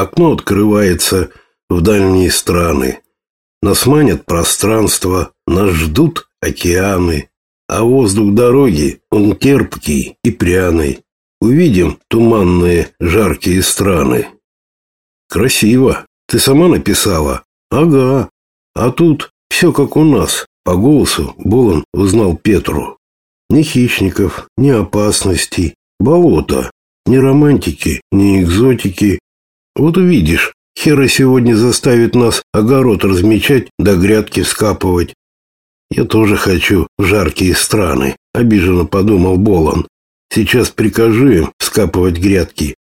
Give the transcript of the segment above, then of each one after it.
окно открывается в дальние страны. Нас манят пространство, нас ждут океаны, а воздух дороги, он терпкий и пряный. Увидим туманные жаркие страны. Красиво. Ты сама написала? Ага. А тут все как у нас. По голосу Болон узнал Петру. Ни хищников, ни опасностей, болото, ни романтики, ни экзотики. Вот увидишь, Хера сегодня заставит нас огород размечать да грядки вскапывать. Я тоже хочу в жаркие страны, обиженно подумал Болон. Сейчас прикажу им вскапывать грядки,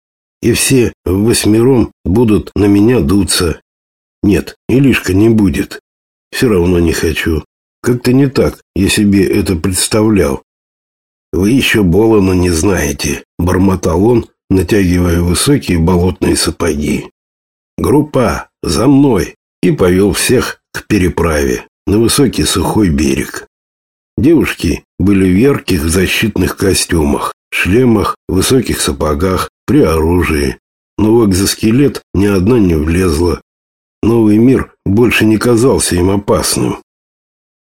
и все восьмером будут на меня дуться. Нет, Илишка не будет. Все равно не хочу. Как-то не так я себе это представлял. Вы еще Болона не знаете, бормотал он, натягивая высокие болотные сапоги. Группа, за мной! И повел всех к переправе на высокий сухой берег. Девушки были в ярких защитных костюмах, шлемах, высоких сапогах, при оружии. Но в экзоскелет ни одна не влезла. Новый мир больше не казался им опасным.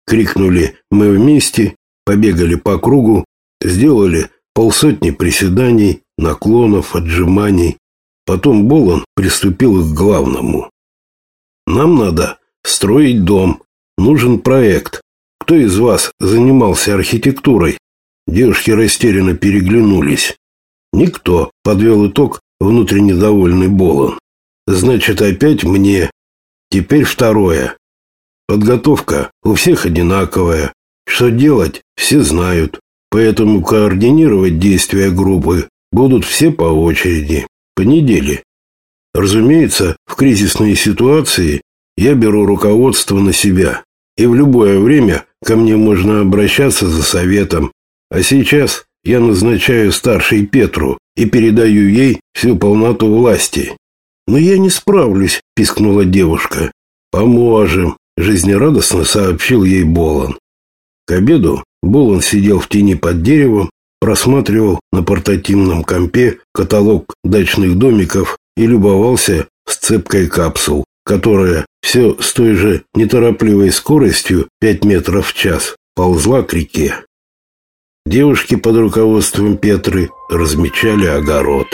Крикнули «Мы вместе!», побегали по кругу, сделали полсотни приседаний, наклонов, отжиманий. Потом Болон приступил к главному. «Нам надо строить дом. Нужен проект. Кто из вас занимался архитектурой?» Девушки растерянно переглянулись. «Никто», — подвел итог внутренне довольный Болон. «Значит, опять мне. Теперь второе. Подготовка у всех одинаковая. Что делать, все знают. Поэтому координировать действия группы будут все по очереди, по неделе. Разумеется, в кризисной ситуации я беру руководство на себя, и в любое время ко мне можно обращаться за советом. А сейчас я назначаю старшей Петру и передаю ей всю полноту власти. Но я не справлюсь, пискнула девушка. Поможем, жизнерадостно сообщил ей Болон. К обеду Болон сидел в тени под деревом, просматривал на портативном компе каталог дачных домиков и любовался сцепкой капсул, которая все с той же неторопливой скоростью 5 метров в час ползла к реке. Девушки под руководством Петры размечали огород.